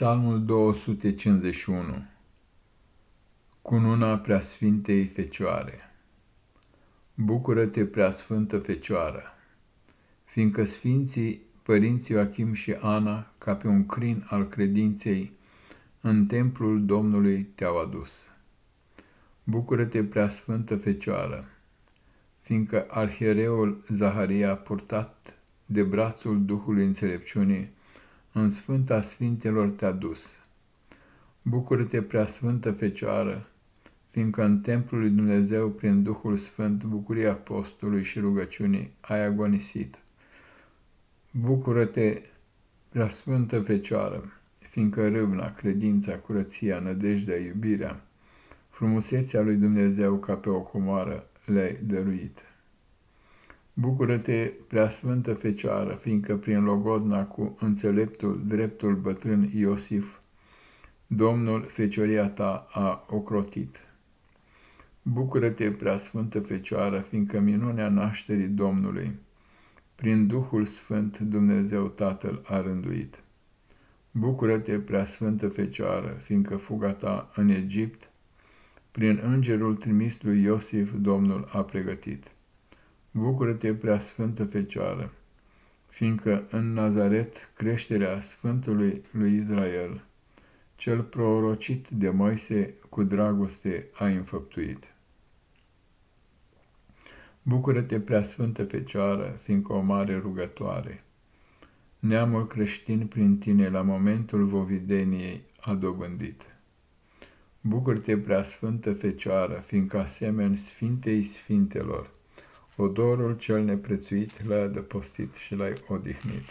Psalmul 251 Cununa Preasfintei Fecioare Bucură-te, Preasfântă Fecioară, fiindcă Sfinții Părinții Joachim și Ana, ca pe un crin al credinței, în templul Domnului te-au adus. Bucură-te, Preasfântă Fecioară, fiindcă arhiereul Zaharia, purtat de brațul Duhului Înțelepciunii, în Sfânta Sfintelor te-a dus. Bucură-te, prea Sfântă Fecioară, fiindcă în templul lui Dumnezeu, prin Duhul Sfânt, bucuria apostolului și rugăciunii, ai agonisit. Bucură-te, prea Sfântă Fecioară, fiindcă râvna, credința, curăția, nădejdea, iubirea, frumusețea lui Dumnezeu ca pe o comoară le-ai dăruit. Bucură-te, preasfântă Fecioară, fiindcă prin logodna cu înțeleptul, dreptul bătrân Iosif, Domnul Fecioria ta a ocrotit. Bucură-te, preasfântă Fecioară, fiindcă minunea nașterii Domnului, prin Duhul Sfânt Dumnezeu Tatăl a rânduit. Bucură-te, preasfântă Fecioară, fiindcă fuga ta în Egipt, prin îngerul trimis lui Iosif Domnul a pregătit. Bucură-te, prea sfântă Fecioară, fiindcă în Nazaret creșterea Sfântului lui Israel, cel prorocit de Moise cu dragoste a înfăptuit. Bucură-te, prea sfântă Fecioară, fiindcă o mare rugătoare, neamul creștin prin tine la momentul vovideniei a dobândit. Bucură-te, prea sfântă Fecioară, fiindcă asemeni Sfintei Sfintelor, Odorul cel neprețuit l-ai adăpostit și l-ai odihnit.